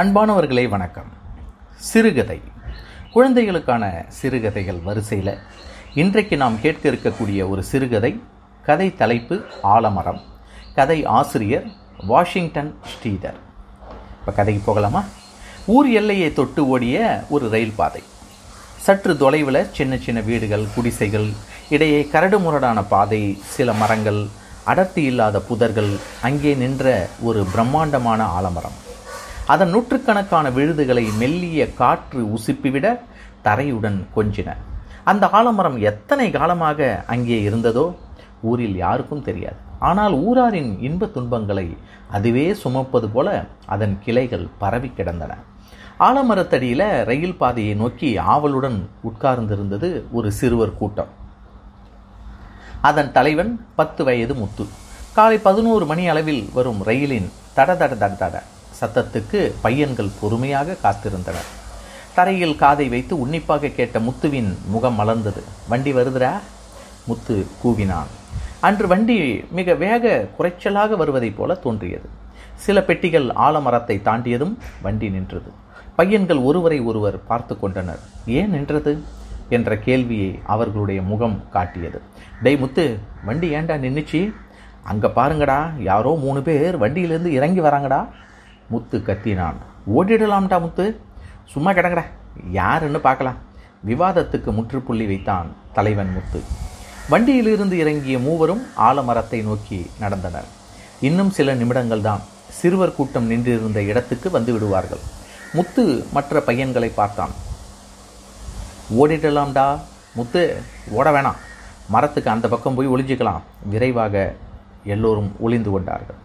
அன்பானவர்களே வணக்கம். சிறுகதை. குழந்தைகளுக்கான சிறுகதைகள் வரிசையில் இன்றைக்கு நாம் கேட்க இருக்கக்கூடிய ஒரு சிறுகதை கதை தலைப்பு ஆலமரம். கதை ஆசிரியர் வாஷிங்டன் ஸ்ரீதர் இப்போ கதைக்கு போகலாமா? ஊர் எல்லையை தொட்டு ஓடிய ஒரு ரயில் பாதை. சற்று தொலைவில் சின்ன சின்ன வீடுகள் குடிசைகள் இடையே கரடு முரடான பாதை சில மரங்கள் அடர்த்தி இல்லாத புதர்கள் அங்கே நின்ற ஒரு பிரம்மாண்டமான ஆலமரம். அதன் நூற்றுக்கணக்கான விழுதுகளை மெல்லிய காற்று உசுப்பிவிட தரையுடன் கொஞ்சின. அந்த ஆலமரம் எத்தனை காலமாக அங்கே இருந்ததோ ஊரில் யாருக்கும் தெரியாது. ஆனால் ஊராரின் இன்ப துன்பங்களை அதுவே சுமப்பது போல அதன் கிளைகள் பரவி கிடந்தன. ஆலமரத்தடியில் ரயில் பாதையை நோக்கி ஆவலுடன் உட்கார்ந்திருந்தது ஒரு சிறுவர் கூட்டம். அதன் தலைவன் பத்து வயது முத்து. காலை பதினோரு மணி அளவில் வரும் ரயிலின் தட தட தட தட சத்தத்துக்கு பையன்கள் பொறுமையாக காத்திருந்தனர். தரையில் காதை வைத்து உன்னிப்பாக கேட்ட முத்துவின் முகம் மலர்ந்தது. வண்டி வருதுரா முத்து கூவினான். அன்று வண்டி மிக வேக குறைச்சலாக வருவதைப் போல தோன்றியது. சில பெட்டிகள் ஆலமரத்தை தாண்டியதும் வண்டி நின்றது. பையன்கள் ஒருவரை ஒருவர் பார்த்து கொண்டனர். ஏன் நின்றது? என்ற கேள்வியை அவர்களுடைய முகம் காட்டியது. டெய் முத்து வண்டி ஏன்டா நின்றுச்சு அங்கே பாருங்கடா யாரோ மூணு பேர் வண்டியிலேருந்து இறங்கி வராங்கடா. முத்து கத்தினான். ஓடிடலாம்டா முத்து. சும்மா கிடங்கடா. யாருன்னு பார்க்கலாம். விவாதத்துக்கு முற்றுப்புள்ளி வைத்தான் தலைவன் முத்து. வண்டியிலிருந்து இறங்கிய மூவரும் ஆலமரத்தை நோக்கி நடந்தனர். இன்னும் சில நிமிடங்கள் தான் சிறுவர் கூட்டம் நின்றிருந்த இடத்துக்கு வந்து விடுவார்கள். முத்து மற்ற பையன்களை பார்த்தான். ஓடிடலாம்டா. முத்து ஓட வேணாம். மரத்துக்கு அந்த பக்கம் போய் ஒளிஞ்சிக்கலாம். விரைவாக எல்லோரும் ஒளிந்து கொண்டார்கள்.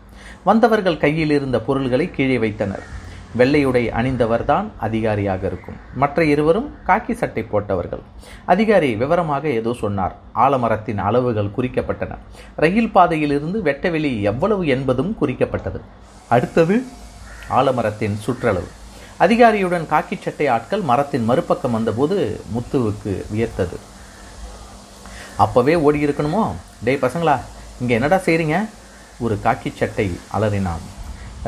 வந்தவர்கள் கையில் இருந்த பொருள்களை கீழே வைத்தனர். வெள்ளையுடை அணிந்தவர்தான் அதிகாரியாக இருக்கும். மற்ற இருவரும் காக்கி சட்டை போட்டவர்கள். அதிகாரி விவரமாக ஏதோ சொன்னார். ஆலமரத்தின் அளவுகள் குறிக்கப்பட்டன. ரயில் பாதையிலிருந்து வெட்டவெளி எவ்வளவு என்பதும் குறிக்கப்பட்டது. அடுத்தது ஆலமரத்தின் சுற்றளவு. அதிகாரியுடன் காக்கி சட்டை ஆட்கள் மரத்தின் மறுபக்கம் வந்தபோது முத்துவுக்கு வியர்த்தது. அப்பவே ஓடி இருக்கணுமோ டேய் பசங்களா இங்கே என்னடா செய்கிறீங்க ஒரு காக்கி சட்டை அலறினான்.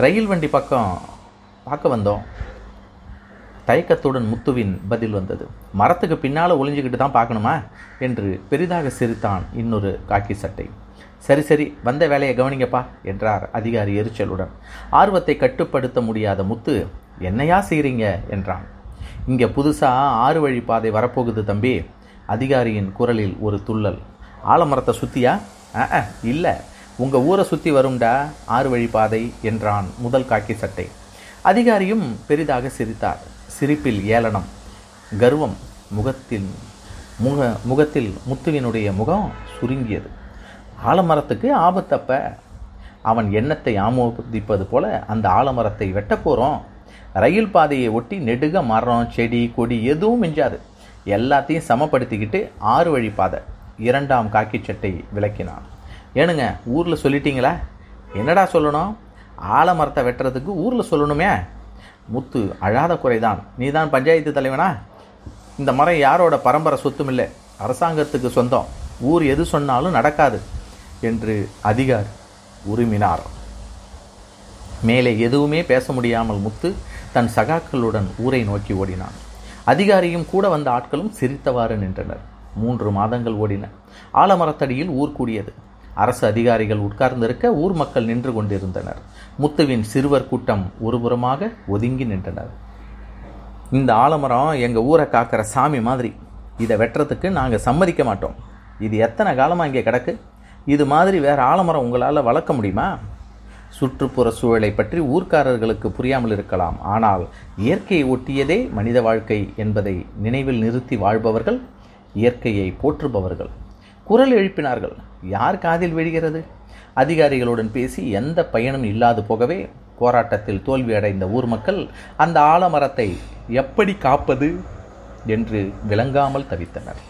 ரயில் வண்டி பக்கம் பார்க்க வந்தோம். தயக்கத்துடன் முத்துவின் பதில் வந்தது. மரத்துக்கு பின்னால் ஒளிஞ்சுக்கிட்டு தான் பார்க்கணுமா? என்று பெரிதாக சிரித்தான் இன்னொரு காக்கி சட்டை. சரி சரி வந்த வேலையை கவனிங்கப்பா என்றார் அதிகாரி எரிச்சலுடன். ஆர்வத்தை கட்டுப்படுத்த முடியாத முத்து என்னையா செய்கிறீங்க என்றான். இங்கே புதுசாக ஆறு வழி பாதை வரப்போகுது தம்பி அதிகாரியின் குரலில் ஒரு துள்ளல். ஆலமரத்தை சுத்தியா? ஆ இல்லை. உங்கள் ஊரை சுற்றி வரும்டா ஆறு வழி பாதை என்றான் முதல் காக்கி சட்டை. அதிகாரியும் பெரிதாக சிரித்தார். சிரிப்பில் ஏளனம் கர்வம் முகத்தில் முக முகத்தில் முத்துவினுடைய முகம் சுருங்கியது. ஆலமரத்துக்கு ஆபத்தப்ப அவன் எண்ணத்தை ஆமோதிப்பது போல அந்த ஆலமரத்தை வெட்ட போகிறோம் ரயில் பாதையை ஒட்டி நெடுக மரம் செடி கொடி எதுவும் மிஞ்சாது. எல்லாத்தையும் சமப்படுத்திக்கிட்டு ஆறு வழி பாதை. இரண்டாம் காக்கி சட்டை விளக்கினான். ஏனுங்க ஊரில் சொல்லிட்டீங்களா? என்னடா சொல்லணும்? ஆலமரத்தை வெட்டுறதுக்கு ஊரில் சொல்லணுமே. முத்து அழாத குறைதான். நீ தான் பஞ்சாயத்து தலைவனா? இந்த மரம் யாரோட பரம்பரை சொத்தும் இல்லை. அரசாங்கத்துக்கு சொந்தம். ஊர் எது சொன்னாலும் நடக்காது என்று அதிகார் உருமினார். மேலே எதுவுமே பேச முடியாமல் முத்து தன் சகாக்களுடன் ஊரை நோக்கி ஓடினான். அதிகாரியும் கூட வந்த ஆட்களும் சிரித்தவாறு நின்றனர். மூன்று மாதங்கள் ஓடின. ஆலமரத்தடியில் ஊர் கூடியது. அரசு அதிகாரிகள் உட்கார்ந்திருக்க ஊர் மக்கள் நின்று கொண்டிருந்தனர். முத்துவின் சிறுவர் கூட்டம் ஒருபுறமாக ஒதுங்கி நின்றனர். இந்த ஆலமரம் எங்கள் ஊரை காக்கிற சாமி மாதிரி. இதை வெட்டுறதுக்கு நாங்கள் சம்மதிக்க மாட்டோம். இது எத்தனை காலமாக இங்கே கிடக்கு? இது மாதிரி வேறு ஆலமரம் உங்களால் வளர்க்க முடியுமா? சுற்றுப்புற சூழலை பற்றி ஊர்க்காரர்களுக்கு புரியாமல் இருக்கலாம். ஆனால் இயற்கையை ஒட்டியதே மனித வாழ்க்கை என்பதை நினைவில் நிறுத்தி வாழ்பவர்கள் இயற்கையை போற்றுபவர்கள். குரல் எழுப்பினார்கள். யார் காதில் விழுகிறது? அதிகாரிகளுடன் பேசி எந்த பயனும் இல்லாது போகவே போராட்டத்தில் தோல்வி அடைந்த ஊர் மக்கள் அந்த ஆலமரத்தை எப்படி காப்பது என்று விளங்காமல் தவித்தனர்.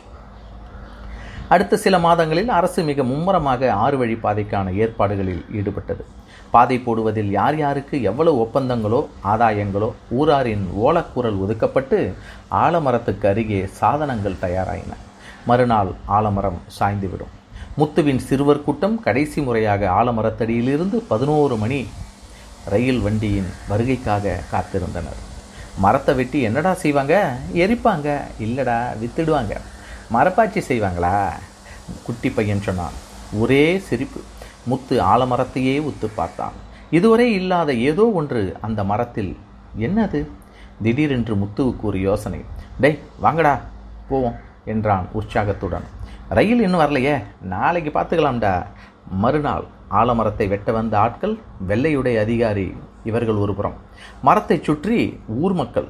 அடுத்த சில மாதங்களில் அரசு மிக மும்முரமாக ஆறு வழி பாதைக்கான ஏற்பாடுகளில் ஈடுபட்டது. பாதை போடுவதில் யார் யாருக்கு எவ்வளவு ஒப்பந்தங்களோ ஆதாயங்களோ ஊராரின் ஓலக்குரல் ஒதுக்கப்பட்டு ஆலமரத்துக்கு அருகே சாதனங்கள் தயாராயின. மறுநாள் ஆலமரம் சாய்ந்துவிடும். முத்துவின் சிறுவர் கூட்டம் கடைசி முறையாக ஆலமரத்தடியிலிருந்து பதினோரு மணி ரயில் வண்டியின் வருகைக்காக காத்திருந்தனர். மரத்தை வெட்டி என்னடா செய்வாங்க? எரிப்பாங்க. இல்லடா வித்துடுவாங்க. மரப்பாச்சி செய்வாங்களா? குட்டி பையன் சொன்னான். ஒரே சிரிப்பு. முத்து ஆலமரத்தையே உத்து பார்த்தான். இதுவரை இல்லாத ஏதோ ஒன்று அந்த மரத்தில். என்னது? திடீரென்று முத்துவுக்கு ஒரு யோசனை. டேய் வாங்கடா போவோம். என்றான் உற்சாகத்துடன். ரயில் இன்னும் வரலையே நாளைக்கு பார்த்துக்கலாம்டா. மறுநாள் ஆலமரத்தை வெட்ட வந்த ஆட்கள் வெள்ளையுடைய அதிகாரி இவர்கள் ஒரு புறம். மரத்தைச் சுற்றி ஊர் மக்கள்.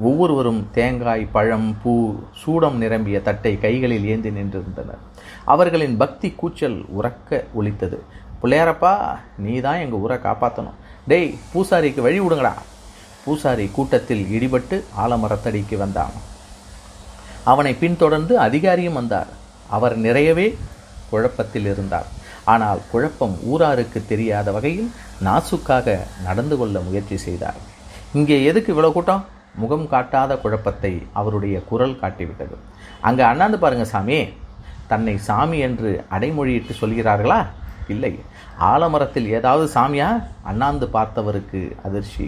ஒவ்வொருவரும் தேங்காய் பழம் பூ சூடம் நிரம்பிய தட்டை கைகளில் ஏந்தி நின்றிருந்தனர். அவர்களின் பக்தி கூச்சல் உறக்க ஒலித்தது. பிள்ளையாரப்பா நீ தான் எங்கள் ஊரை காப்பாற்றணும் டேய் பூசாரிக்கு வழி விடுங்கடா. பூசாரி கூட்டத்தில் இடிபட்டு ஆலமரத்தடிக்கு வந்தான். அவனை பின்தொடர்ந்து அதிகாரியும் வந்தார். அவர் நிறையவே குழப்பத்தில் இருந்தார். ஆனால் குழப்பம் ஊராருக்கு தெரியாத வகையில் நாசுக்காக நடந்து கொள்ள முயற்சி செய்தார். இங்கே எதுக்கு இவ்வளோ கூட்டம்? முகம் காட்டாத குழப்பத்தை அவருடைய குரல் காட்டிவிட்டது. அங்கே அண்ணாந்து பாருங்க சாமி. தன்னை சாமி என்று அடைமொழியிட்டு சொல்கிறார்களா? இல்லை. ஆலமரத்தில் ஏதாவது சாமியா? அண்ணாந்து பார்த்தவருக்கு அதிர்ச்சி.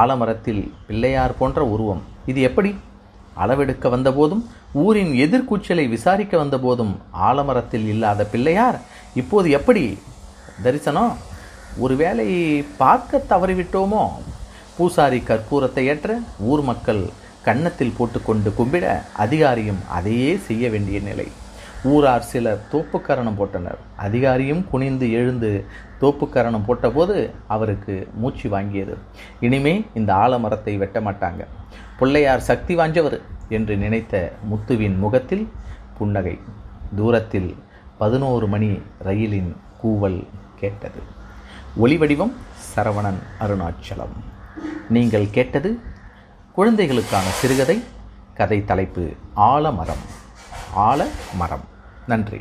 ஆலமரத்தில் பிள்ளையார் போன்ற உருவம். இது எப்படி? அளவெடுக்க வந்தபோதும் ஊரின் எதிர்கூச்சலை விசாரிக்க வந்தபோதும் ஆலமரத்தில் இல்லாத பிள்ளையார் இப்போது எப்படி? தரிசனம் ஒருவேளை பார்க்க தவறிவிட்டோமோ? பூசாரி கற்பூரத்தை ஏற்ற ஊர் மக்கள் கன்னத்தில் போட்டுக்கொண்டு கும்பிட அதிகாரியும் அதையே செய்ய வேண்டிய நிலை. ஊரார் சிலர் தோப்புக்கரணம் போட்டனர். அதிகாரியும் குனிந்து எழுந்து தோப்புக்கரணம் போட்டபோது அவருக்கு மூச்சு வாங்கியது. இனிமே இந்த ஆலமரத்தை வெட்ட மாட்டாங்க. பிள்ளையார் சக்தி வாஞ்சவர் என்று நினைத்த முத்துவின் முகத்தில் புன்னகை. தூரத்தில் பதினோரு மணி ரயிலின் கூவல் கேட்டது. ஒளிவடிவம் சரவணன் அருணாச்சலம். நீங்கள் கேட்டது குழந்தைகளுக்கான சிறுகதை கதை தலைப்பு ஆலமரம். ஆலமரம் நன்றி.